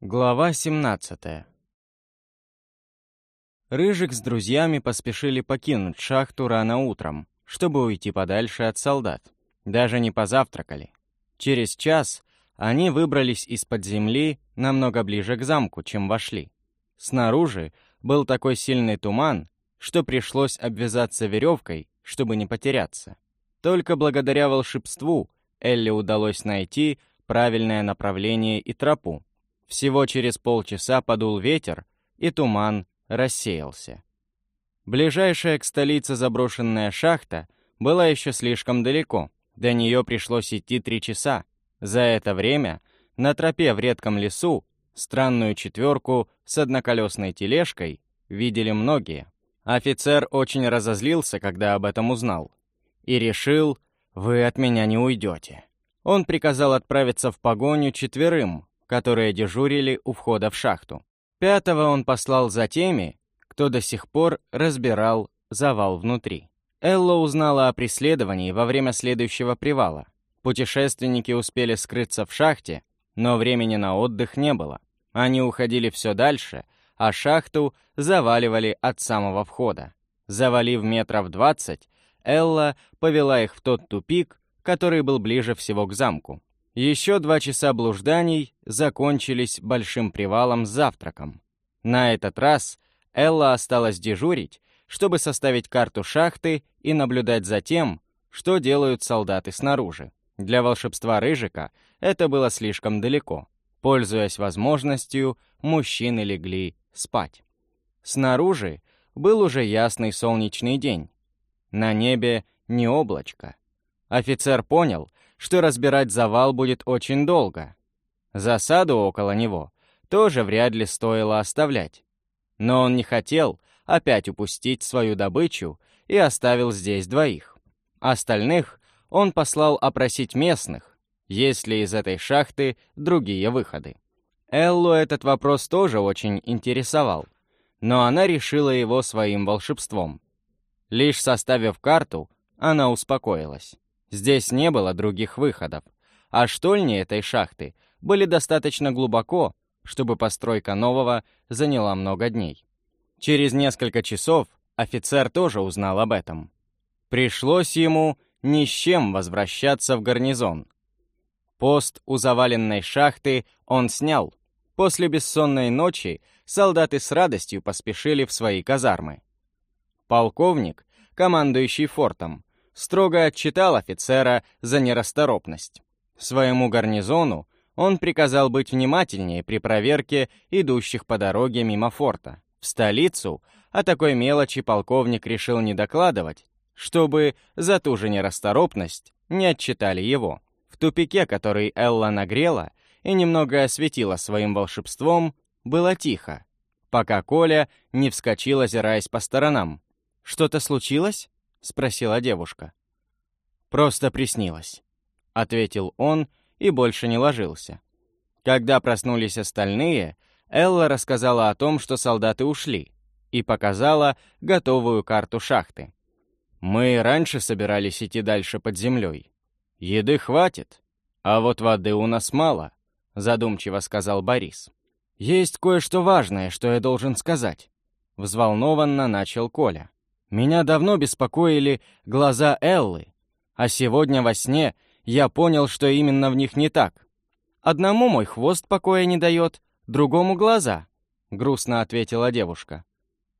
Глава 17 Рыжик с друзьями поспешили покинуть шахту рано утром, чтобы уйти подальше от солдат. Даже не позавтракали. Через час они выбрались из-под земли намного ближе к замку, чем вошли. Снаружи был такой сильный туман, что пришлось обвязаться веревкой, чтобы не потеряться. Только благодаря волшебству Элли удалось найти правильное направление и тропу, всего через полчаса подул ветер, и туман рассеялся. Ближайшая к столице заброшенная шахта была еще слишком далеко. До нее пришлось идти три часа. За это время на тропе в редком лесу странную четверку с одноколесной тележкой видели многие. Офицер очень разозлился, когда об этом узнал. И решил, вы от меня не уйдете. Он приказал отправиться в погоню четверым, которые дежурили у входа в шахту. Пятого он послал за теми, кто до сих пор разбирал завал внутри. Элла узнала о преследовании во время следующего привала. Путешественники успели скрыться в шахте, но времени на отдых не было. Они уходили все дальше, а шахту заваливали от самого входа. Завалив метров двадцать, Элла повела их в тот тупик, который был ближе всего к замку. Еще два часа блужданий закончились большим привалом с завтраком. На этот раз Элла осталась дежурить, чтобы составить карту шахты и наблюдать за тем, что делают солдаты снаружи. Для волшебства Рыжика это было слишком далеко. Пользуясь возможностью, мужчины легли спать. Снаружи был уже ясный солнечный день. На небе не облачко. Офицер понял, что разбирать завал будет очень долго. Засаду около него тоже вряд ли стоило оставлять. Но он не хотел опять упустить свою добычу и оставил здесь двоих. Остальных он послал опросить местных, есть ли из этой шахты другие выходы. Эллу этот вопрос тоже очень интересовал, но она решила его своим волшебством. Лишь составив карту, она успокоилась. Здесь не было других выходов, а штольни этой шахты были достаточно глубоко, чтобы постройка нового заняла много дней. Через несколько часов офицер тоже узнал об этом. Пришлось ему ни с чем возвращаться в гарнизон. Пост у заваленной шахты он снял. После бессонной ночи солдаты с радостью поспешили в свои казармы. Полковник, командующий фортом, строго отчитал офицера за нерасторопность. Своему гарнизону он приказал быть внимательнее при проверке идущих по дороге мимо форта. В столицу о такой мелочи полковник решил не докладывать, чтобы за ту же нерасторопность не отчитали его. В тупике, который Элла нагрела и немного осветила своим волшебством, было тихо, пока Коля не вскочил, озираясь по сторонам. «Что-то случилось?» — спросила девушка. «Просто приснилось», — ответил он и больше не ложился. Когда проснулись остальные, Элла рассказала о том, что солдаты ушли, и показала готовую карту шахты. «Мы раньше собирались идти дальше под землей. Еды хватит, а вот воды у нас мало», — задумчиво сказал Борис. «Есть кое-что важное, что я должен сказать», — взволнованно начал Коля. Меня давно беспокоили глаза Эллы, а сегодня во сне я понял, что именно в них не так. Одному мой хвост покоя не дает, другому глаза, — грустно ответила девушка.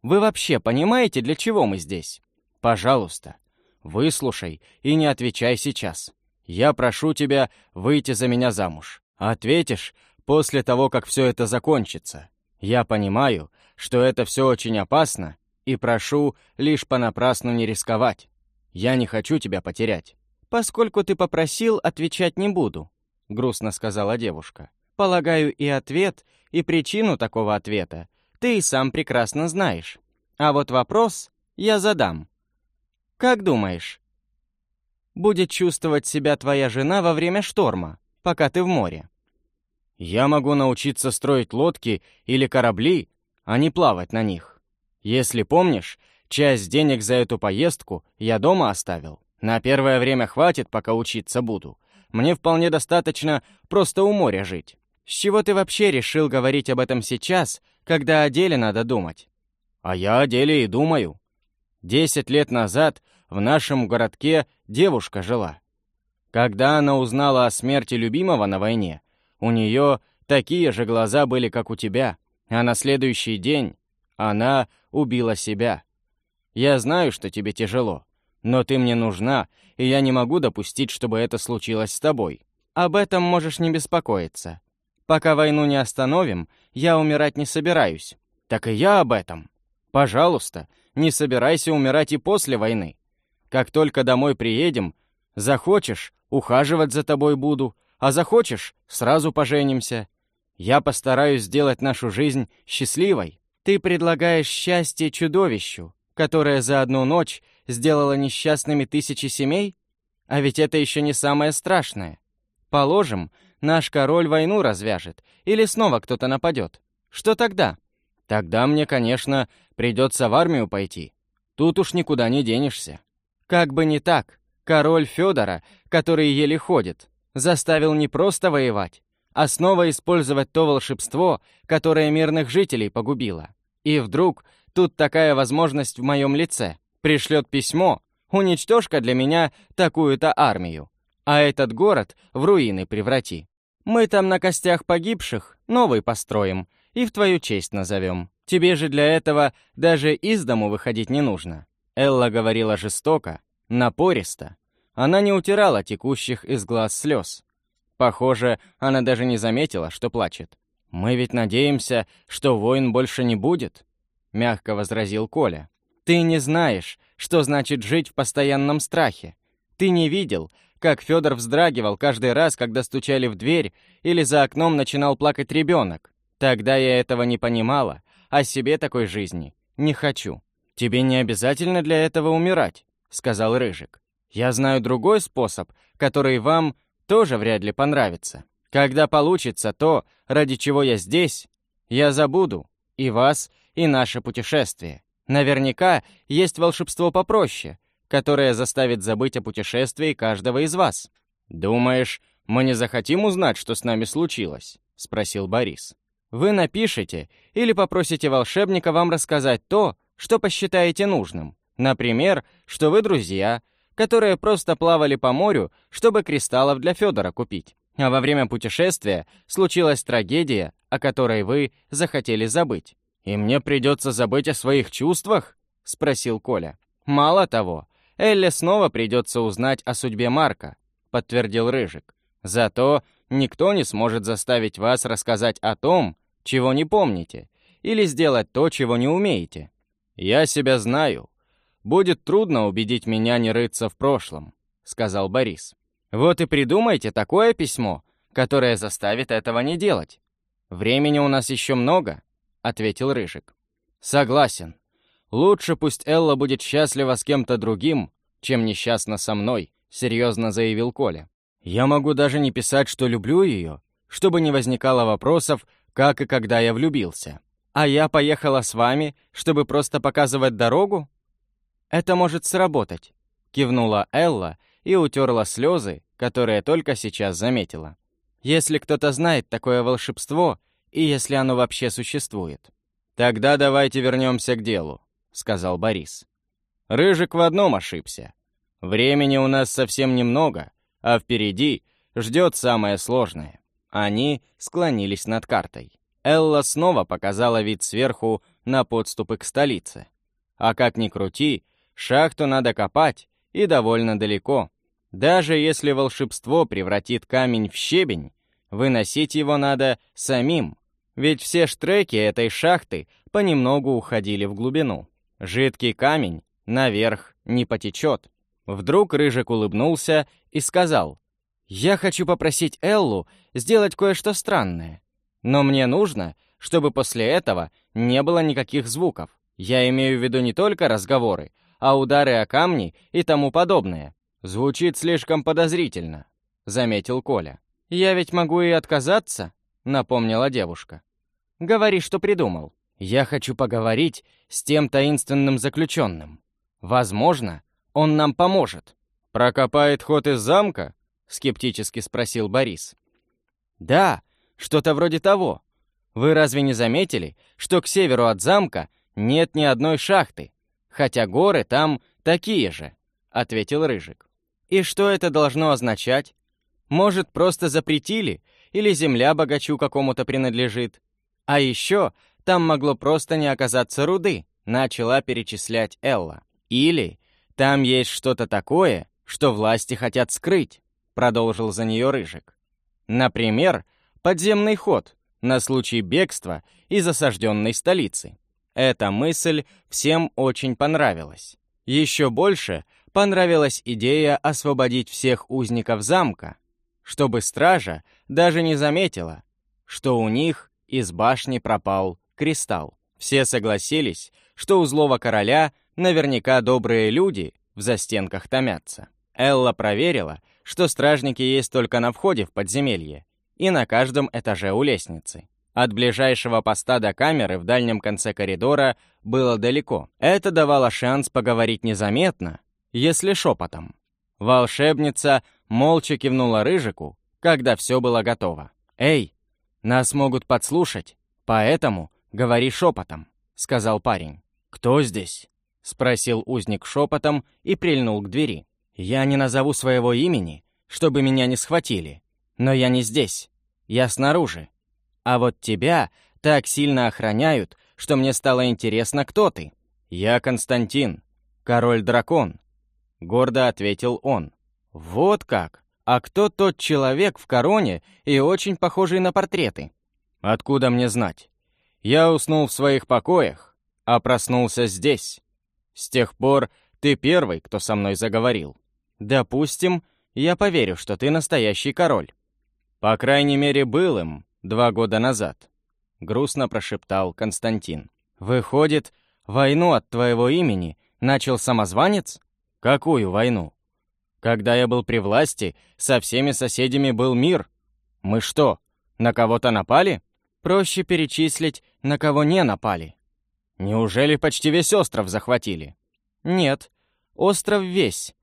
Вы вообще понимаете, для чего мы здесь? Пожалуйста, выслушай и не отвечай сейчас. Я прошу тебя выйти за меня замуж. Ответишь после того, как все это закончится. Я понимаю, что это все очень опасно и прошу лишь понапрасну не рисковать. Я не хочу тебя потерять». «Поскольку ты попросил, отвечать не буду», — грустно сказала девушка. «Полагаю, и ответ, и причину такого ответа ты и сам прекрасно знаешь. А вот вопрос я задам. Как думаешь, будет чувствовать себя твоя жена во время шторма, пока ты в море?» «Я могу научиться строить лодки или корабли, а не плавать на них. Если помнишь, часть денег за эту поездку я дома оставил. На первое время хватит, пока учиться буду. Мне вполне достаточно просто у моря жить. С чего ты вообще решил говорить об этом сейчас, когда о деле надо думать? А я о деле и думаю. Десять лет назад в нашем городке девушка жила. Когда она узнала о смерти любимого на войне, у нее такие же глаза были, как у тебя, а на следующий день она убила себя. Я знаю, что тебе тяжело, но ты мне нужна, и я не могу допустить, чтобы это случилось с тобой. Об этом можешь не беспокоиться. Пока войну не остановим, я умирать не собираюсь. Так и я об этом. Пожалуйста, не собирайся умирать и после войны. Как только домой приедем, захочешь, ухаживать за тобой буду, а захочешь, сразу поженимся. Я постараюсь сделать нашу жизнь счастливой. Ты предлагаешь счастье чудовищу, которое за одну ночь сделало несчастными тысячи семей? А ведь это еще не самое страшное. Положим, наш король войну развяжет, или снова кто-то нападет. Что тогда? Тогда мне, конечно, придется в армию пойти. Тут уж никуда не денешься. Как бы не так, король Федора, который еле ходит, заставил не просто воевать, а снова использовать то волшебство, которое мирных жителей погубило. И вдруг тут такая возможность в моем лице. Пришлет письмо, уничтожь-ка для меня такую-то армию, а этот город в руины преврати. Мы там на костях погибших новый построим и в твою честь назовем. Тебе же для этого даже из дому выходить не нужно». Элла говорила жестоко, напористо. Она не утирала текущих из глаз слез. Похоже, она даже не заметила, что плачет. «Мы ведь надеемся, что войн больше не будет», — мягко возразил Коля. «Ты не знаешь, что значит жить в постоянном страхе. Ты не видел, как Федор вздрагивал каждый раз, когда стучали в дверь или за окном начинал плакать ребенок. Тогда я этого не понимала, а себе такой жизни не хочу. «Тебе не обязательно для этого умирать», — сказал Рыжик. «Я знаю другой способ, который вам тоже вряд ли понравится. Когда получится то, ради чего я здесь, я забуду и вас, и наше путешествие. Наверняка есть волшебство попроще, которая заставит забыть о путешествии каждого из вас. «Думаешь, мы не захотим узнать, что с нами случилось?» — спросил Борис. «Вы напишите или попросите волшебника вам рассказать то, что посчитаете нужным. Например, что вы друзья, которые просто плавали по морю, чтобы кристаллов для Федора купить. А во время путешествия случилась трагедия, о которой вы захотели забыть. «И мне придется забыть о своих чувствах?» — спросил Коля. «Мало того, Элле снова придется узнать о судьбе Марка», — подтвердил Рыжик. «Зато никто не сможет заставить вас рассказать о том, чего не помните, или сделать то, чего не умеете. Я себя знаю. Будет трудно убедить меня не рыться в прошлом», — сказал Борис. «Вот и придумайте такое письмо, которое заставит этого не делать. Времени у нас еще много», — ответил Рыжик. «Согласен. «Лучше пусть Элла будет счастлива с кем-то другим, чем несчастна со мной», — серьезно заявил Коля. «Я могу даже не писать, что люблю ее, чтобы не возникало вопросов, как и когда я влюбился. А я поехала с вами, чтобы просто показывать дорогу?» «Это может сработать», — кивнула Элла и утерла слезы, которые только сейчас заметила. «Если кто-то знает такое волшебство, и если оно вообще существует». «Тогда давайте вернемся к делу», — сказал Борис. «Рыжик в одном ошибся. Времени у нас совсем немного, а впереди ждет самое сложное». Они склонились над картой. Элла снова показала вид сверху на подступы к столице. А как ни крути, шахту надо копать, и довольно далеко. Даже если волшебство превратит камень в щебень, выносить его надо самим, ведь все штреки этой шахты понемногу уходили в глубину. Жидкий камень наверх не потечет. Вдруг Рыжик улыбнулся и сказал, «Я хочу попросить Эллу сделать кое-что странное. Но мне нужно, чтобы после этого не было никаких звуков. Я имею в виду не только разговоры, а удары о камни и тому подобное. Звучит слишком подозрительно», — заметил Коля. «Я ведь могу и отказаться», — напомнила девушка. «Говори, что придумал». Я хочу поговорить с тем таинственным заключенным. Возможно, он нам поможет. Прокопает ход из замка? Скептически спросил Борис. Да, Что-то вроде того. Вы разве не заметили, что к северу от замка нет ни одной шахты, хотя горы там такие же?» — ответил Рыжик. «И что это должно означать? Может, просто запретили, или земля богачу какому-то принадлежит? А еще там могло просто не оказаться руды», — начала перечислять Элла. «Или там есть что-то такое, что власти хотят скрыть», — продолжил за нее Рыжик. «Например, подземный ход на случай бегства из осажденной столицы. Эта мысль всем очень понравилась. Еще больше понравилась идея освободить всех узников замка, чтобы стража даже не заметила, что у них из башни пропал кристалл. Все согласились, что у злого короля наверняка добрые люди в застенках томятся. Элла проверила, что стражники есть только на входе в подземелье и на каждом этаже у лестницы. От ближайшего поста до камеры в дальнем конце коридора было далеко. Это давало шанс поговорить незаметно, если шепотом. Волшебница молча кивнула Рыжику, когда все было готово. «Эй, нас могут подслушать, поэтому говори шепотом», — сказал парень. «Кто здесь?» — спросил узник шепотом и прильнул к двери. «Я не назову своего имени, чтобы меня не схватили, но я не здесь, я снаружи. А вот тебя так сильно охраняют, что мне стало интересно, кто ты. Я Константин, король-дракон», — гордо ответил он. «Вот как? А кто тот человек в короне и очень похожий на портреты?» «Откуда мне знать? Я уснул в своих покоях, а проснулся здесь. С тех пор ты первый, кто со мной заговорил. Допустим, я поверю, что ты настоящий король. По крайней мере, был им два года назад», — грустно прошептал Константин. «Выходит, войну от твоего имени начал самозванец? Какую войну? Когда я был при власти, со всеми соседями был мир. Мы что, на кого-то напали? Проще перечислить, на кого не напали. Неужели почти весь остров захватили? Нет, остров весь.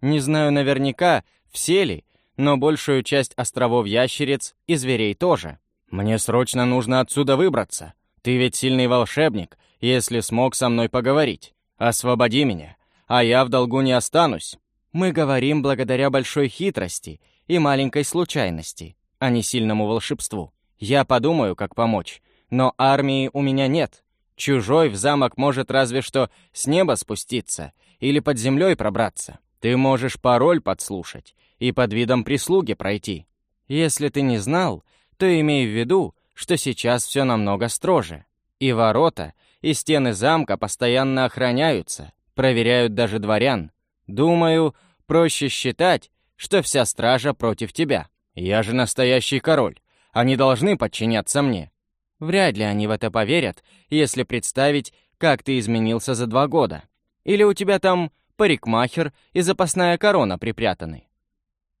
Не знаю наверняка, все ли, но большую часть островов ящериц и зверей тоже. Мне срочно нужно отсюда выбраться. Ты ведь сильный волшебник, если смог со мной поговорить. Освободи меня, а я в долгу не останусь. Мы говорим благодаря большой хитрости и маленькой случайности, а не сильному волшебству. Я подумаю, как помочь, но армии у меня нет. Чужой в замок может разве что с неба спуститься или под землей пробраться. Ты можешь пароль подслушать и под видом прислуги пройти. Если ты не знал, то имей в виду, что сейчас все намного строже. И ворота, и стены замка постоянно охраняются, проверяют даже дворян. Думаю, проще считать, что вся стража против тебя. Я же настоящий король. Они должны подчиняться мне. Вряд ли они в это поверят, если представить, как ты изменился за два года. Или у тебя там парикмахер и запасная корона припрятаны.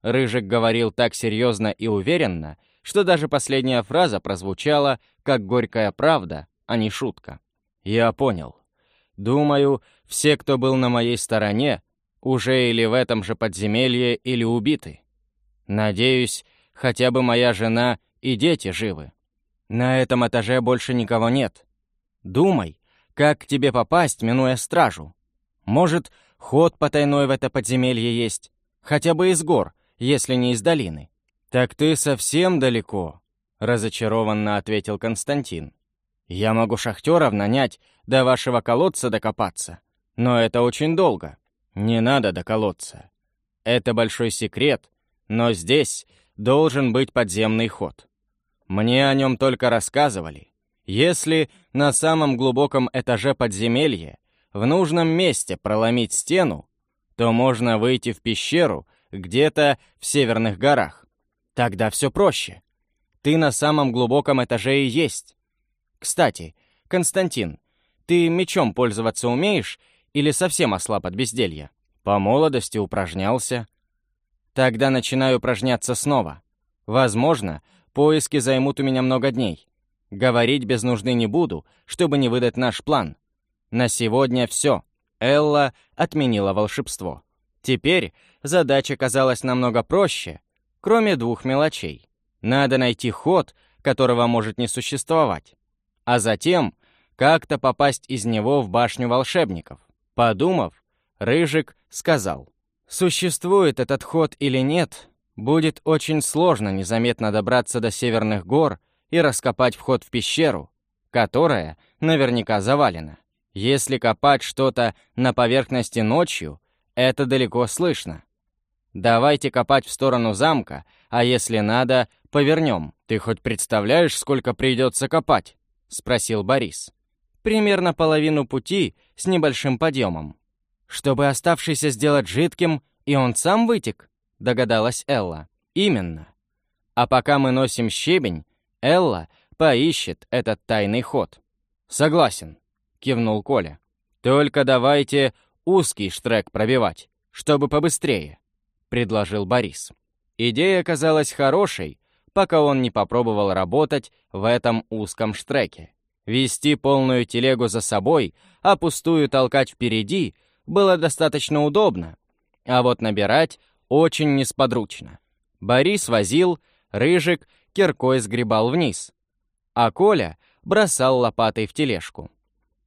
Рыжик говорил так серьезно и уверенно, что даже последняя фраза прозвучала как горькая правда, а не шутка. Я понял. Думаю, все, кто был на моей стороне, уже или в этом же подземелье, или убиты. Надеюсь, хотя бы моя жена и дети живы. На этом этаже больше никого нет. Думай, как к тебе попасть, минуя стражу. Может, ход потайной в это подземелье есть, хотя бы из гор, если не из долины. «Так ты совсем далеко», — разочарованно ответил Константин. «Я могу шахтеров нанять, до вашего колодца докопаться, но это очень долго. Не надо до колодца. Это большой секрет, но здесь должен быть подземный ход. Мне о нем только рассказывали. Если на самом глубоком этаже подземелья в нужном месте проломить стену, то можно выйти в пещеру где-то в северных горах. Тогда все проще. Ты на самом глубоком этаже и есть. Кстати, Константин, ты мечом пользоваться умеешь или совсем ослаб от безделья? По молодости упражнялся. Тогда начинаю упражняться снова. Возможно, поиски займут у меня много дней. Говорить без нужды не буду, чтобы не выдать наш план. На сегодня все. Элла отменила волшебство. Теперь задача казалась намного проще, кроме двух мелочей. Надо найти ход, которого может не существовать, а затем как-то попасть из него в башню волшебников. Подумав, Рыжик сказал, «Существует этот ход или нет, будет очень сложно незаметно добраться до северных гор и раскопать вход в пещеру, которая наверняка завалена. Если копать что-то на поверхности ночью, это далеко слышно. Давайте копать в сторону замка, а если надо, повернем. Ты хоть представляешь, сколько придется копать? Спросил Борис. Примерно половину пути с небольшим подъемом. Чтобы оставшийся сделать жидким, и он сам вытек, догадалась Элла. Именно. А пока мы носим щебень, Элла поищет этот тайный ход. Согласен, кивнул Коля. Только давайте узкий штрек пробивать, чтобы побыстрее, предложил Борис. Идея казалась хорошей, пока он не попробовал работать в этом узком штреке. Вести полную телегу за собой, а пустую толкать впереди было достаточно удобно, а вот набирать очень несподручно. Борис возил, Рыжик киркой сгребал вниз, а Коля бросал лопатой в тележку.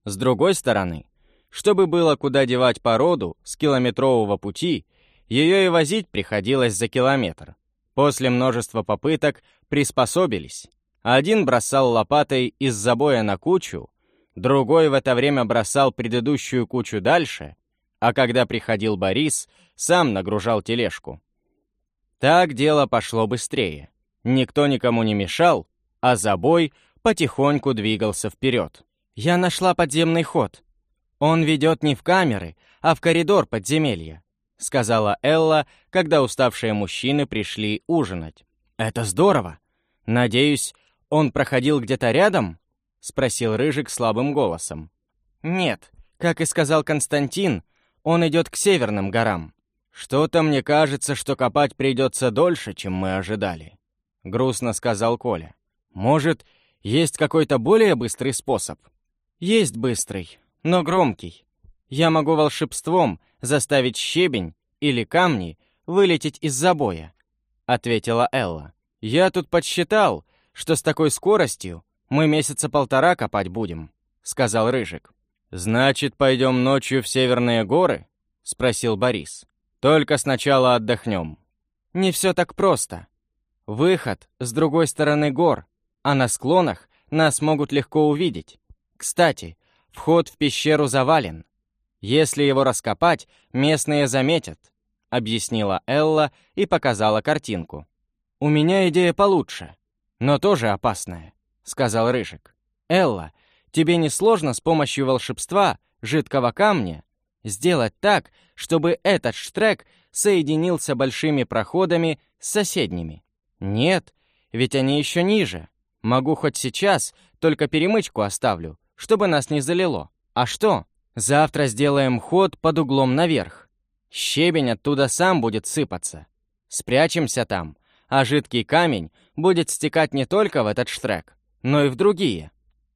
С другой стороны, чтобы было куда девать породу с километрового пути, ее и возить приходилось за километр. После множества попыток приспособились. Один бросал лопатой из забоя на кучу, другой в это время бросал предыдущую кучу дальше, а когда приходил Борис, сам нагружал тележку. Так дело пошло быстрее. Никто никому не мешал, а забой потихоньку двигался вперед. «Я нашла подземный ход. Он ведет не в камеры, а в коридор подземелья. — сказала Элла, когда уставшие мужчины пришли ужинать. «Это здорово! Надеюсь, он проходил где-то рядом?» — спросил Рыжик слабым голосом. «Нет, как и сказал Константин, он идет к северным горам. Что-то мне кажется, что копать придется дольше, чем мы ожидали», — грустно сказал Коля. «Может, есть какой-то более быстрый способ?» «Есть быстрый, но громкий. Я могу волшебством заставить щебень или камни вылететь из забоя», — ответила Элла. «Я тут подсчитал, что с такой скоростью мы месяца полтора копать будем», — сказал Рыжик. «Значит, пойдем ночью в Северные горы?» — спросил Борис. «Только сначала отдохнем». «Не все так просто. Выход с другой стороны гор, а на склонах нас могут легко увидеть. Кстати, вход в пещеру завален. Если его раскопать, местные заметят», — объяснила Элла и показала картинку. «У меня идея получше, но тоже опасная», — сказал Рыжик. «Элла, тебе не сложно с помощью волшебства, жидкого камня, сделать так, чтобы этот штрек соединился большими проходами с соседними? Нет, ведь они еще ниже. Могу хоть сейчас, только перемычку оставлю, чтобы нас не залило. А что?» Завтра сделаем ход под углом наверх. Щебень оттуда сам будет сыпаться. Спрячемся там, а жидкий камень будет стекать не только в этот штрек, но и в другие.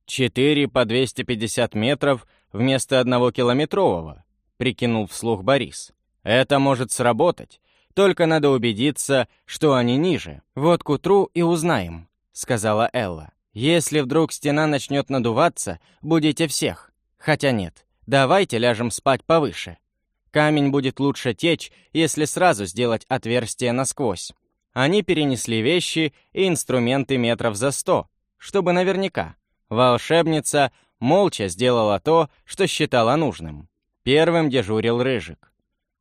Четыре по 250 метров вместо одного километрового, прикинул вслух Борис. Это может сработать, только надо убедиться, что они ниже. Вот к утру и узнаем, сказала Элла. Если вдруг стена начнет надуваться, будете всех. Хотя нет, Давайте ляжем спать повыше. Камень будет лучше течь, если сразу сделать отверстие насквозь. Они перенесли вещи и инструменты метров за сто, чтобы наверняка. Волшебница молча сделала то, что считала нужным. Первым дежурил Рыжик.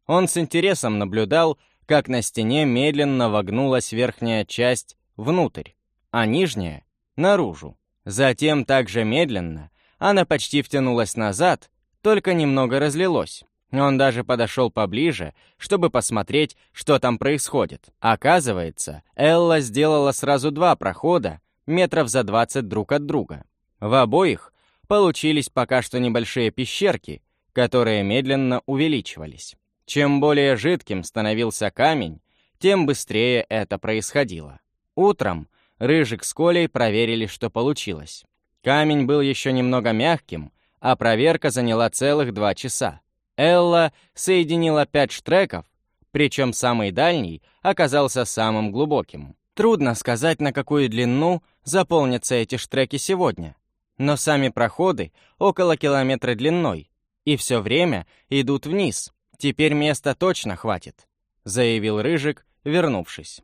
Он с интересом наблюдал, как на стене медленно вогнулась верхняя часть внутрь, а нижняя — наружу. Затем также медленно она почти втянулась назад, только немного разлилось. Он даже подошел поближе, чтобы посмотреть, что там происходит. Оказывается, Элла сделала сразу два прохода, метров за 20 друг от друга. В обоих получились пока что небольшие пещерки, которые медленно увеличивались. Чем более жидким становился камень, тем быстрее это происходило. Утром Рыжик с Колей проверили, что получилось. Камень был еще немного мягким, а проверка заняла целых два часа. Элла соединила пять штреков, причем самый дальний оказался самым глубоким. Трудно сказать, на какую длину заполнятся эти штреки сегодня. Но сами проходы около километра длиной, и все время идут вниз. Теперь места точно хватит», — заявил Рыжик, вернувшись.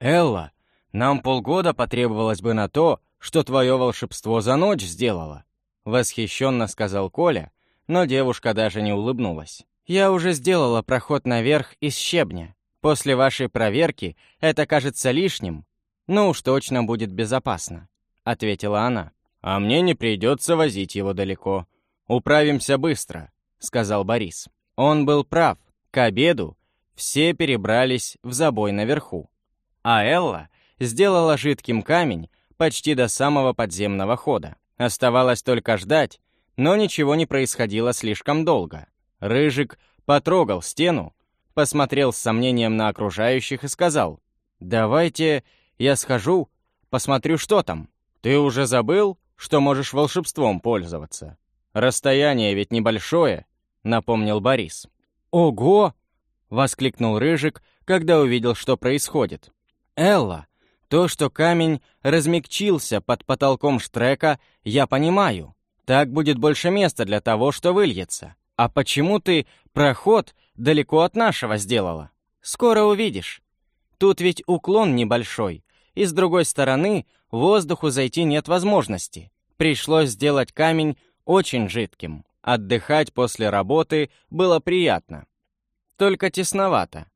«Элла, нам полгода потребовалось бы на то, что твое волшебство за ночь сделало», — восхищенно сказал Коля, но девушка даже не улыбнулась. «Я уже сделала проход наверх из щебня. После вашей проверки это кажется лишним, но уж точно будет безопасно», — ответила она. «А мне не придется возить его далеко. Управимся быстро», — сказал Борис. Он был прав. К обеду все перебрались в забой наверху. А Элла сделала жидким камень почти до самого подземного хода. Оставалось только ждать, но ничего не происходило слишком долго. Рыжик потрогал стену, посмотрел с сомнением на окружающих и сказал, «Давайте я схожу, посмотрю, что там. Ты уже забыл, что можешь волшебством пользоваться? Расстояние ведь небольшое», — напомнил Борис. «Ого!» — воскликнул Рыжик, когда увидел, что происходит. «Элла, то, что камень размягчился под потолком штрека, я понимаю. Так будет больше места для того, что выльется. А почему ты проход далеко от нашего сделала? Скоро увидишь. Тут ведь уклон небольшой, и с другой стороны воздуху зайти нет возможности. Пришлось сделать камень очень жидким. Отдыхать после работы было приятно. Только тесновато.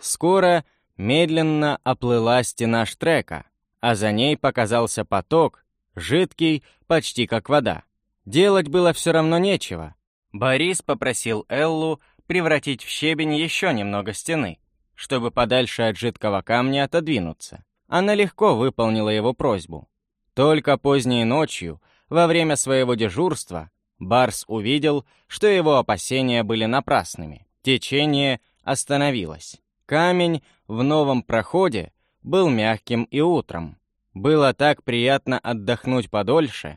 Скоро медленно оплыла стена штрека, а за ней показался поток, жидкий, почти как вода. Делать было все равно нечего. Борис попросил Эллу превратить в щебень еще немного стены, чтобы подальше от жидкого камня отодвинуться. Она легко выполнила его просьбу. Только поздней ночью, во время своего дежурства, Барс увидел, что его опасения были напрасными. Течение остановилось. Камень в новом проходе был мягким и утром. Было так приятно отдохнуть подольше,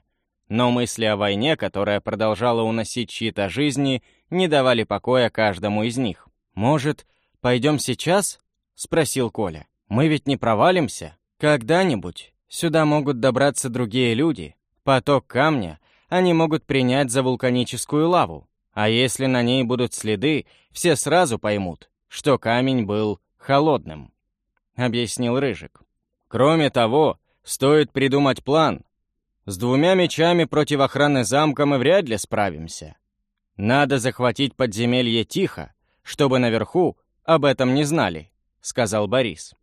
но мысли о войне, которая продолжала уносить чьи-то жизни, не давали покоя каждому из них. «Может, пойдем сейчас?» — спросил Коля. «Мы ведь не провалимся? Когда-нибудь сюда могут добраться другие люди. Поток камня они могут принять за вулканическую лаву. А если на ней будут следы, все сразу поймут, что камень был холодным», — объяснил Рыжик. «Кроме того, стоит придумать план. С двумя мечами против охраны замка мы вряд ли справимся. Надо захватить подземелье тихо, чтобы наверху об этом не знали», — сказал Борис.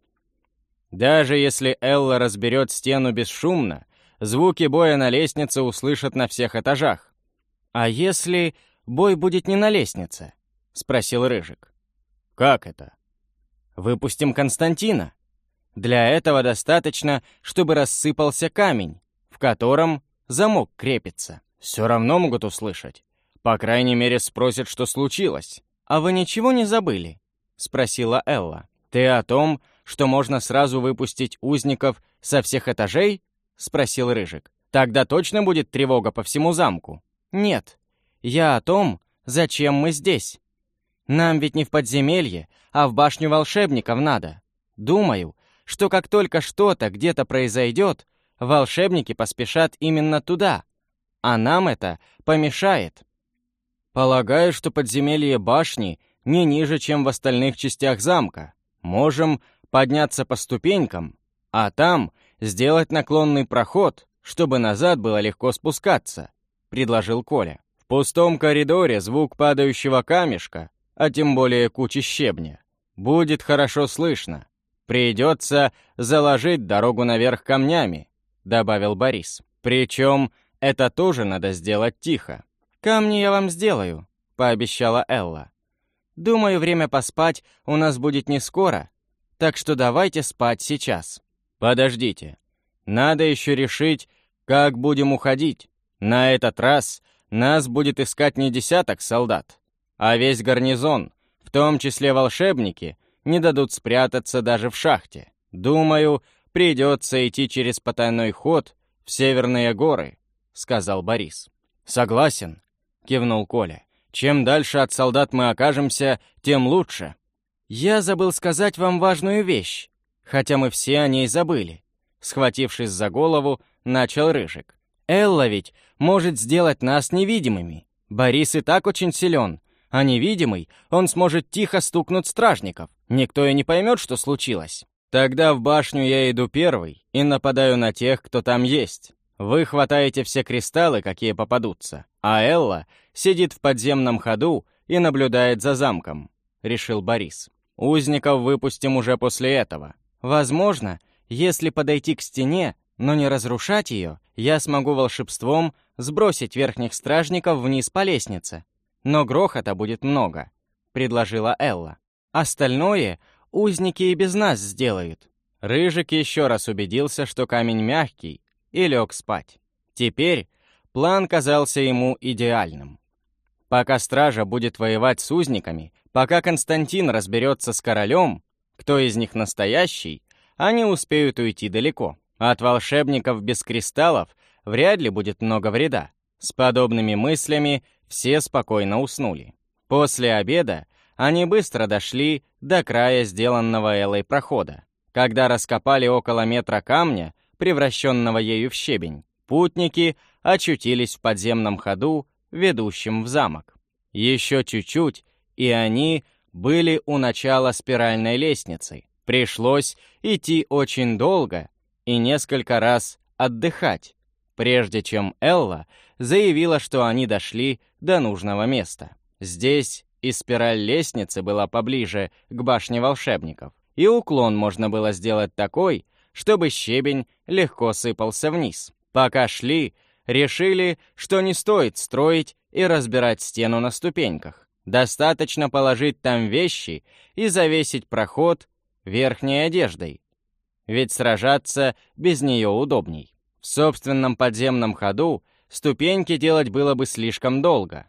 «Даже если Элла разберет стену бесшумно, звуки боя на лестнице услышат на всех этажах. А если бой будет не на лестнице?» — спросил Рыжик. «Как это?» «Выпустим Константина. Для этого достаточно, чтобы рассыпался камень, котором замок крепится. Все равно могут услышать. По крайней мере, спросят, что случилось. «А вы ничего не забыли?» — спросила Элла. «Ты о том, что можно сразу выпустить узников со всех этажей?» — спросил Рыжик. «Тогда точно будет тревога по всему замку?» «Нет. Я о том, зачем мы здесь. Нам ведь не в подземелье, а в башню волшебников надо. Думаю, что как только что-то где-то произойдет, волшебники поспешат именно туда, а нам это помешает. Полагаю, что подземелье башни не ниже, чем в остальных частях замка. Можем подняться по ступенькам, а там сделать наклонный проход, чтобы назад было легко спускаться», — предложил Коля. «В пустом коридоре звук падающего камешка а тем более кучи щебня. Будет хорошо слышно. Придется заложить дорогу наверх камнями, добавил Борис. Причем это тоже надо сделать тихо. Камни я вам сделаю, пообещала Элла. Думаю, время поспать у нас будет не скоро, так что давайте спать сейчас. Подождите. Надо еще решить, как будем уходить. На этот раз нас будет искать не десяток солдат, а весь гарнизон, в том числе волшебники, не дадут спрятаться даже в шахте. Думаю, придется идти через потайной ход в Северные горы», — сказал Борис. «Согласен», — кивнул Коля. «Чем дальше от солдат мы окажемся, тем лучше». «Я забыл сказать вам важную вещь. хотя мы все о ней забыли. Схватившись за голову, начал Рыжик. Элла ведь может сделать нас невидимыми. Борис и так очень силен, а невидимый он сможет тихо стукнуть стражников. Никто и не поймет, что случилось. Тогда в башню я иду первый и нападаю на тех, кто там есть. Вы хватаете все кристаллы, какие попадутся, а Элла сидит в подземном ходу и наблюдает за замком», — решил Борис. «Узников выпустим уже после этого. Возможно, если подойти к стене, но не разрушать ее, я смогу волшебством сбросить верхних стражников вниз по лестнице. Но грохота будет много», — предложила Элла. «Остальное узники и без нас сделают». Рыжик еще раз убедился, что камень мягкий, и лег спать. Теперь план казался ему идеальным. Пока стража будет воевать с узниками, пока Константин разберется с королем, кто из них настоящий, они успеют уйти далеко. От волшебников без кристаллов вряд ли будет много вреда. С подобными мыслями все спокойно уснули. После обеда они быстро дошли до края сделанного Элой прохода. Когда раскопали около метра камня, превращенного ею в щебень, путники очутились в подземном ходу, ведущем в замок. Еще чуть-чуть, и они были у начала спиральной лестницы. Пришлось идти очень долго и несколько раз отдыхать, прежде чем Элла заявила, что они дошли до нужного места. Здесь и спираль лестницы была поближе к башне волшебников, и уклон можно было сделать такой, чтобы щебень легко сыпался вниз. Пока шли, решили, что не стоит строить и разбирать стену на ступеньках. Достаточно положить там вещи и завесить проход верхней одеждой. Ведь сражаться без нее удобней. В собственном подземном ходу ступеньки делать было бы слишком долго.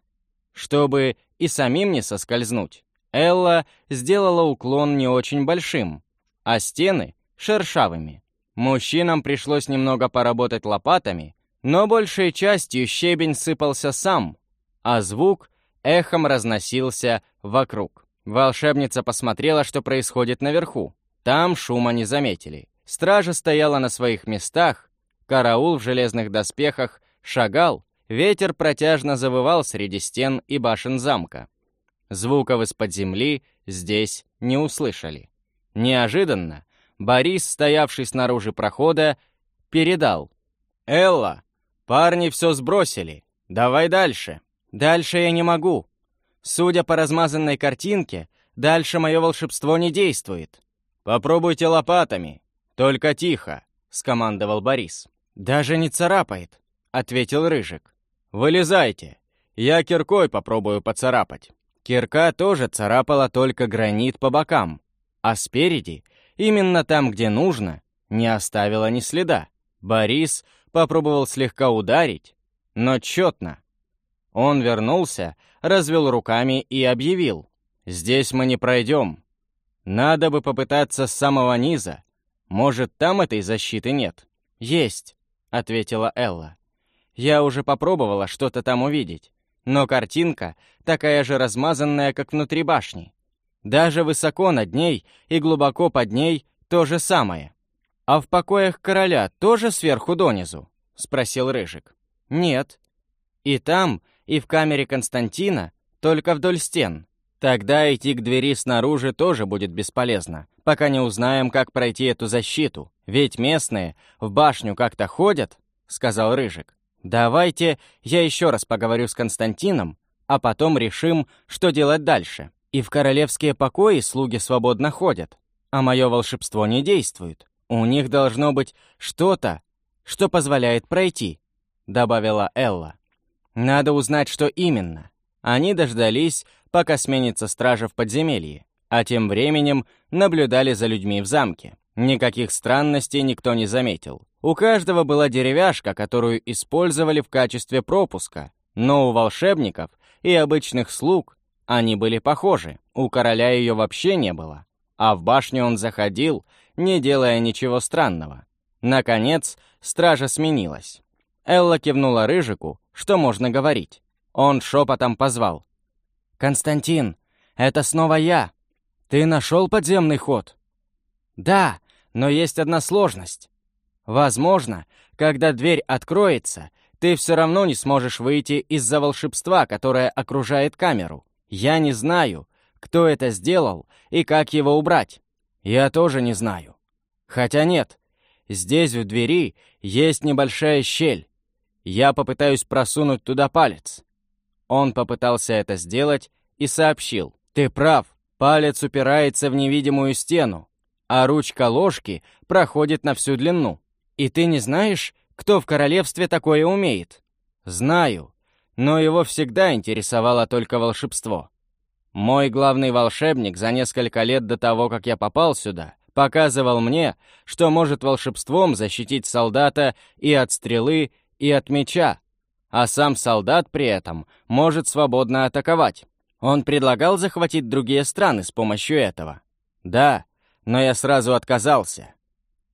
Чтобы и самим не соскользнуть, Элла сделала уклон не очень большим, а стены — шершавыми. Мужчинам пришлось немного поработать лопатами, но большей частью щебень сыпался сам, а звук эхом разносился вокруг. Волшебница посмотрела, что происходит наверху. Там шума не заметили. Стража стояла на своих местах, караул в железных доспехах шагал, ветер протяжно завывал среди стен и башен замка. Звуков из-под земли здесь не услышали. Неожиданно Борис, стоявший снаружи прохода, передал. «Элла, парни все сбросили. Давай дальше». «Дальше я не могу. Судя по размазанной картинке, дальше мое волшебство не действует». «Попробуйте лопатами. Только тихо», — скомандовал Борис. «Даже не царапает», — ответил Рыжик. «Вылезайте. Я киркой попробую поцарапать». Кирка тоже царапала только гранит по бокам, а спереди именно там, где нужно, не оставила ни следа. Борис попробовал слегка ударить, но четно. Он вернулся, развел руками и объявил. «Здесь мы не пройдем. Надо бы попытаться с самого низа. Может, там этой защиты нет?» «Есть», — ответила Элла. «Я уже попробовала что-то там увидеть, но картинка такая же размазанная, как внутри башни. Даже высоко над ней и глубоко под ней то же самое. «А в покоях короля тоже сверху донизу?» — спросил Рыжик. «Нет. И там, и в камере Константина, только вдоль стен. Тогда идти к двери снаружи тоже будет бесполезно, пока не узнаем, как пройти эту защиту. Ведь местные в башню как-то ходят», — сказал Рыжик. «Давайте я еще раз поговорю с Константином, а потом решим, что делать дальше». И в королевские покои слуги свободно ходят, а мое волшебство не действует. У них должно быть что-то, что позволяет пройти», — добавила Элла. «Надо узнать, что именно». Они дождались, пока сменится стража в подземелье, а тем временем наблюдали за людьми в замке. Никаких странностей никто не заметил. У каждого была деревяшка, которую использовали в качестве пропуска, но у волшебников и обычных слуг они были похожи, у короля ее вообще не было. А в башню он заходил, не делая ничего странного. Наконец, стража сменилась. Элла кивнула Рыжику, что можно говорить. Он шепотом позвал. «Константин, это снова я. Ты нашел подземный ход?» «Да, но есть одна сложность. Возможно, когда дверь откроется, ты все равно не сможешь выйти из-за волшебства, которое окружает камеру. Я не знаю, кто это сделал и как его убрать. Я тоже не знаю. Хотя нет, здесь в двери есть небольшая щель. Я попытаюсь просунуть туда палец. Он попытался это сделать и сообщил. Ты прав, палец упирается в невидимую стену, а ручка ложки проходит на всю длину. И ты не знаешь, кто в королевстве такое умеет? Знаю, но его всегда интересовало только волшебство. Мой главный волшебник за несколько лет до того, как я попал сюда, показывал мне, что может волшебством защитить солдата и от стрелы, и от меча, а сам солдат при этом может свободно атаковать. Он предлагал захватить другие страны с помощью этого. Да, но я сразу отказался.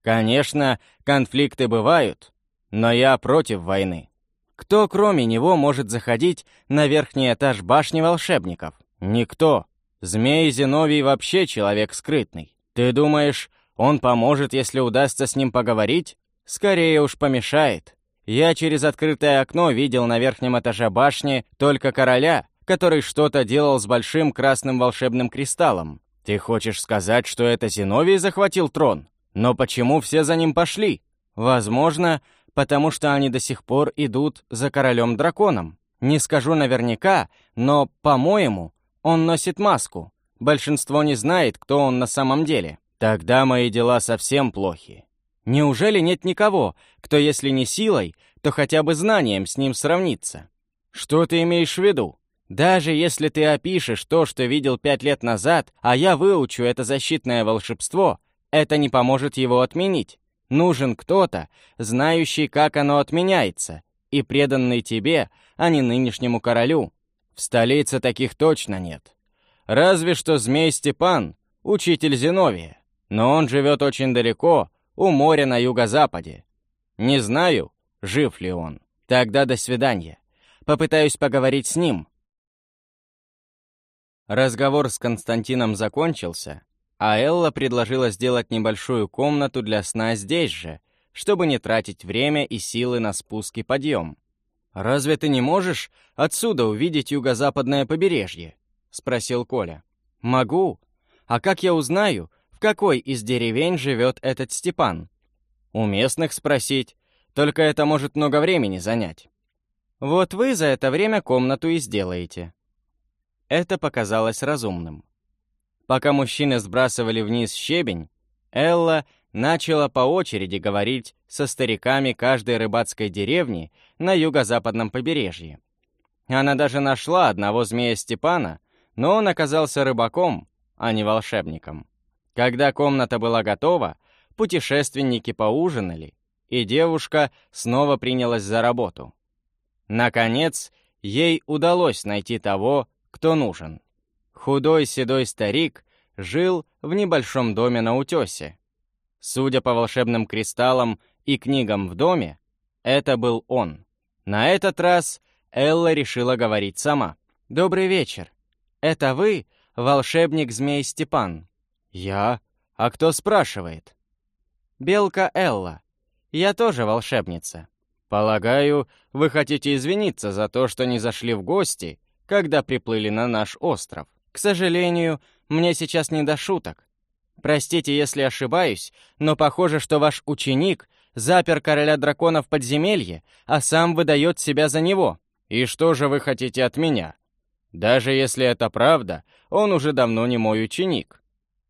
Конечно, конфликты бывают, но я против войны. Кто, кроме него, может заходить на верхний этаж башни волшебников? Никто. Змей Зиновий вообще человек скрытный. Ты думаешь, он поможет, если удастся с ним поговорить? Скорее уж помешает. Я через открытое окно видел на верхнем этаже башни только короля, который что-то делал с большим красным волшебным кристаллом. Ты хочешь сказать, что это Зиновий захватил трон? Но почему все за ним пошли? Возможно, потому что они до сих пор идут за королем-драконом. Не скажу наверняка, но, по-моему, он носит маску. Большинство не знает, кто он на самом деле. Тогда мои дела совсем плохи. Неужели нет никого, кто, если не силой, то хотя бы знанием с ним сравнится? Что ты имеешь в виду? Даже если ты опишешь то, что видел пять лет назад, а я выучу это защитное волшебство, это не поможет его отменить. Нужен кто-то, знающий, как оно отменяется, и преданный тебе, а не нынешнему королю. В столице таких точно нет. Разве что змей Степан, учитель Зиновия. Но он живет очень далеко, у моря на юго-западе. Не знаю, жив ли он. Тогда до свидания. Попытаюсь поговорить с ним. Разговор с Константином закончился, а Элла предложила сделать небольшую комнату для сна здесь же, чтобы не тратить время и силы на спуск и подъем. «Разве ты не можешь отсюда увидеть юго-западное побережье?» — спросил Коля. «Могу. А как я узнаю, в какой из деревень живет этот Степан?» «У местных спросить. Только это может много времени занять». «Вот вы за это время комнату и сделаете». Это показалось разумным. Пока мужчины сбрасывали вниз щебень, Элла начала по очереди говорить со стариками каждой рыбацкой деревни на юго-западном побережье. Она даже нашла одного змея Степана, но он оказался рыбаком, а не волшебником. Когда комната была готова, путешественники поужинали, и девушка снова принялась за работу. Наконец, ей удалось найти того, кто нужен. Худой седой старик жил в небольшом доме на утесе, Судя по волшебным кристаллам и книгам в доме, это был он. На этот раз Элла решила говорить сама. «Добрый вечер. Это вы, волшебник Змей Степан?» «Я? А кто спрашивает?» «Белка Элла. Я тоже волшебница. Полагаю, вы хотите извиниться за то, что не зашли в гости, когда приплыли на наш остров. К сожалению, мне сейчас не до шуток. Простите, если ошибаюсь, но похоже, что ваш ученик запер короля драконов в подземелье, а сам выдает себя за него. И что же вы хотите от меня? Даже если это правда, он уже давно не мой ученик.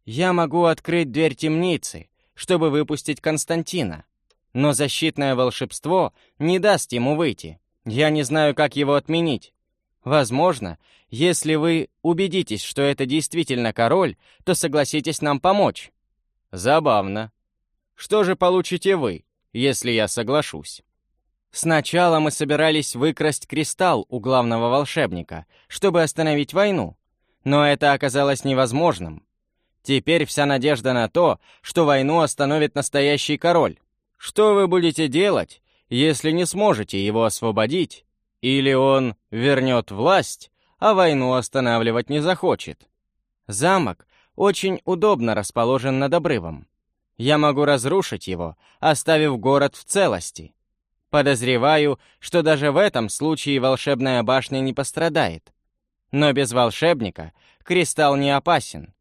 Я могу открыть дверь темницы, чтобы выпустить Константина. Но защитное волшебство не даст ему выйти. Я не знаю, как его отменить. Возможно, если вы убедитесь, что это действительно король, то согласитесь нам помочь. Забавно. Что же получите вы, если я соглашусь? Сначала мы собирались выкрасть кристалл у главного волшебника, чтобы остановить войну, но это оказалось невозможным. Теперь вся надежда на то, что войну остановит настоящий король. Что вы будете делать, если не сможете его освободить или он вернет власть, а войну останавливать не захочет. Замок очень удобно расположен над обрывом. Я могу разрушить его, оставив город в целости. Подозреваю, что даже в этом случае волшебная башня не пострадает. Но без волшебника кристалл не опасен.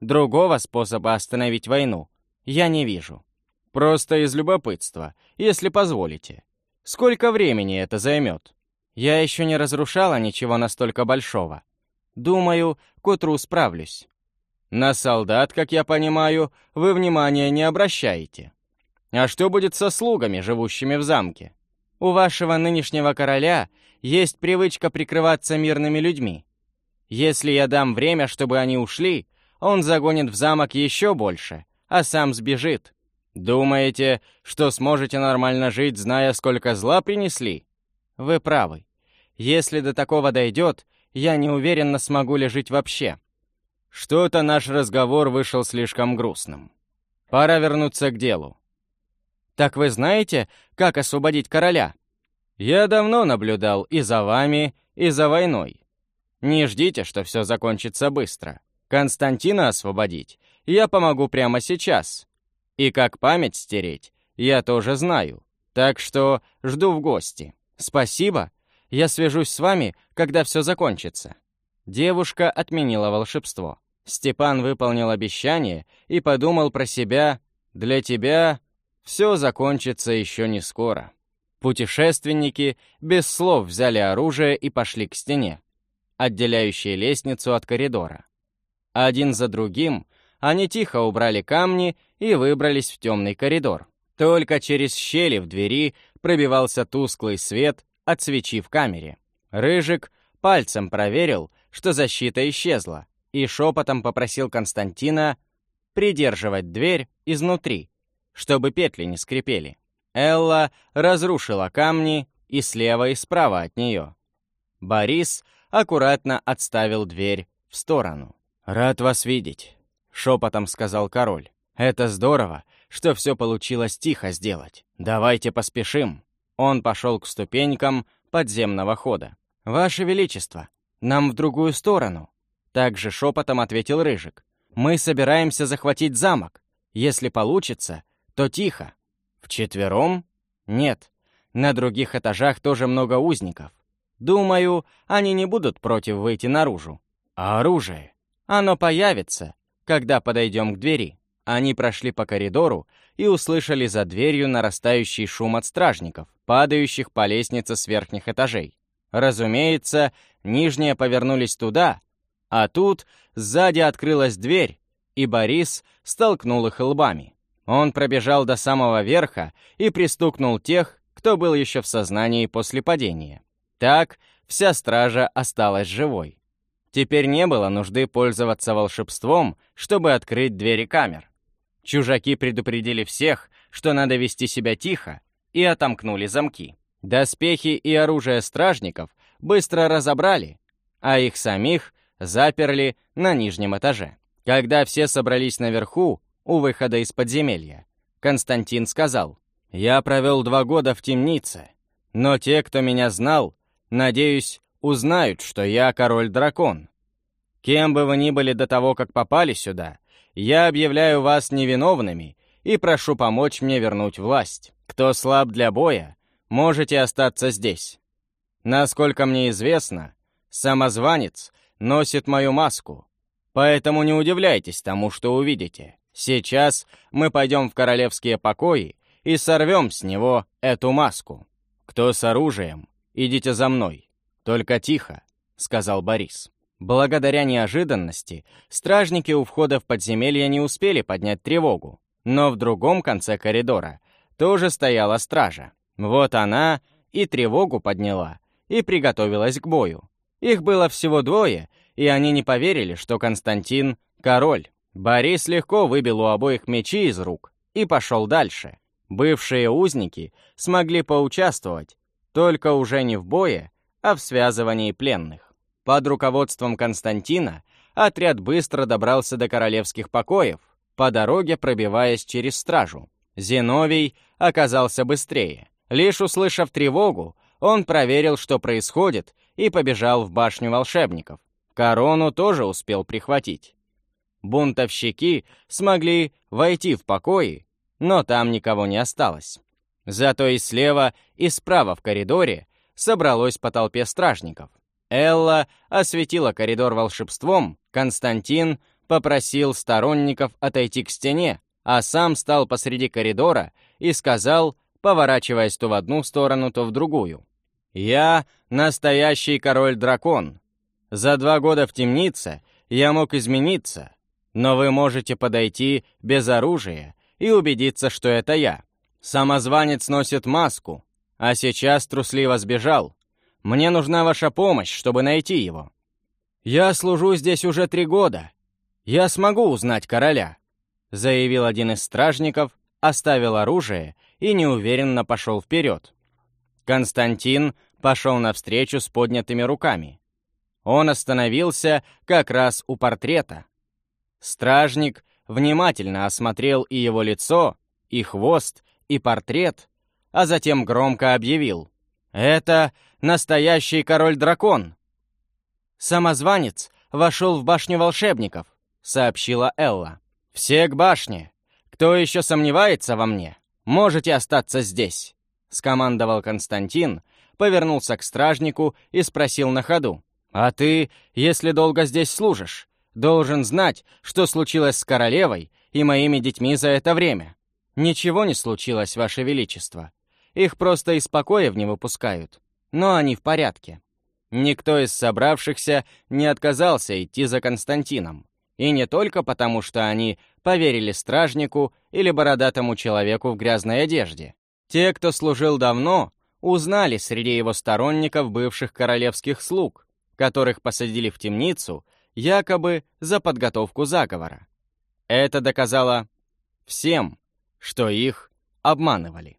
Другого способа остановить войну я не вижу. Просто из любопытства, если позволите. Сколько времени это займет? Я еще не разрушала ничего настолько большого. Думаю, к утру справлюсь. На солдат, как я понимаю, вы внимания не обращаете. А что будет со слугами, живущими в замке? У вашего нынешнего короля есть привычка прикрываться мирными людьми. Если я дам время, чтобы они ушли, он загонит в замок еще больше, а сам сбежит. Думаете, что сможете нормально жить, зная, сколько зла принесли? Вы правы. Если до такого дойдет, я не уверенно смогу ли жить вообще. Что-то наш разговор вышел слишком грустным. Пора вернуться к делу. Так вы знаете, как освободить короля? Я давно наблюдал и за вами, и за войной. Не ждите, что все закончится быстро. Константина освободить я помогу прямо сейчас, и как память стереть, я тоже знаю. Так что жду в гости. Спасибо. Я свяжусь с вами, когда все закончится». Девушка отменила волшебство. Степан выполнил обещание и подумал про себя «Для тебя все закончится еще не скоро». Путешественники без слов взяли оружие и пошли к стене, отделяющей лестницу от коридора. Один за другим они тихо убрали камни и выбрались в темный коридор. Только через щели в двери пробивался тусклый свет от свечи в камере. Рыжик пальцем проверил, что защита исчезла, и шепотом попросил Константина придерживать дверь изнутри, чтобы петли не скрипели. Элла разрушила камни и слева, и справа от нее. Борис аккуратно отставил дверь в сторону. «Рад вас видеть», шепотом сказал король. «Это здорово, что все получилось тихо сделать. Давайте поспешим». Он пошел к ступенькам подземного хода. «Ваше Величество, нам в другую сторону», — также шепотом ответил Рыжик. «Мы собираемся захватить замок. Если получится, то тихо». «Вчетвером?» «Нет. На других этажах тоже много узников. Думаю, они не будут против выйти наружу. А оружие? Оно появится, когда подойдем к двери. Они прошли по коридору и услышали за дверью нарастающий шум от стражников, падающих по лестнице с верхних этажей. Разумеется, нижние повернулись туда, а тут сзади открылась дверь, и Борис столкнул их лбами. Он пробежал до самого верха и пристукнул тех, кто был еще в сознании после падения. Так вся стража осталась живой. Теперь не было нужды пользоваться волшебством, чтобы открыть двери камер. Чужаки предупредили всех, что надо вести себя тихо, и отомкнули замки. Доспехи и оружие стражников быстро разобрали, а их самих заперли на нижнем этаже. Когда все собрались наверху, у выхода из подземелья, Константин сказал, «Я провел два года в темнице, но те, кто меня знал, надеюсь, узнают, что я король-дракон. Кем бы вы ни были до того, как попали сюда, я объявляю вас невиновными и прошу помочь мне вернуть власть. Кто слаб для боя, можете остаться здесь. Насколько мне известно, самозванец носит мою маску, поэтому не удивляйтесь тому, что увидите. Сейчас мы пойдем в королевские покои и сорвем с него эту маску. Кто с оружием, идите за мной. «Только тихо», — сказал Борис. Благодаря неожиданности, стражники у входа в подземелье не успели поднять тревогу, но в другом конце коридора тоже стояла стража. Вот она и тревогу подняла, и приготовилась к бою. Их было всего двое, и они не поверили, что Константин — король. Борис легко выбил у обоих мечи из рук и пошел дальше. Бывшие узники смогли поучаствовать, только уже не в бое, а в связывании пленных. Под руководством Константина отряд быстро добрался до королевских покоев, по дороге пробиваясь через стражу. Зиновий оказался быстрее. Лишь услышав тревогу, он проверил, что происходит, и побежал в башню волшебников. Корону тоже успел прихватить. бунтовщики смогли войти в покои, но там никого не осталось. Зато и слева, и справа в коридоре собралось по толпе стражников. Элла осветила коридор волшебством, Константин попросил сторонников отойти к стене, а сам стал посреди коридора и сказал, поворачиваясь то в одну сторону, то в другую. «Я настоящий король-дракон. За два года в темнице я мог измениться, но вы можете подойти без оружия и убедиться, что это я. Самозванец носит маску, а сейчас трусливо сбежал. Мне нужна ваша помощь, чтобы найти его. Я служу здесь уже три года. Я смогу узнать короля», — заявил один из стражников, оставил оружие и неуверенно пошел вперед. Константин пошел навстречу с поднятыми руками. Он остановился как раз у портрета. Стражник внимательно осмотрел и его лицо, и хвост, и портрет, а затем громко объявил. «Это настоящий король-дракон!» «Самозванец вошел в башню волшебников», — сообщила Элла. «Все к башне. Кто еще сомневается во мне, можете остаться здесь», — скомандовал Константин, повернулся к стражнику и спросил на ходу. «А ты, если долго здесь служишь, должен знать, что случилось с королевой и моими детьми за это время. Ничего не случилось, Ваше Величество. Их просто из покоя не выпускают. Но они в порядке. Никто из собравшихся не отказался идти за Константином. И не только потому, что они поверили стражнику или бородатому человеку в грязной одежде. Те, кто служил давно, узнали среди его сторонников бывших королевских слуг, которых посадили в темницу якобы за подготовку заговора. Это доказало всем, что их обманывали.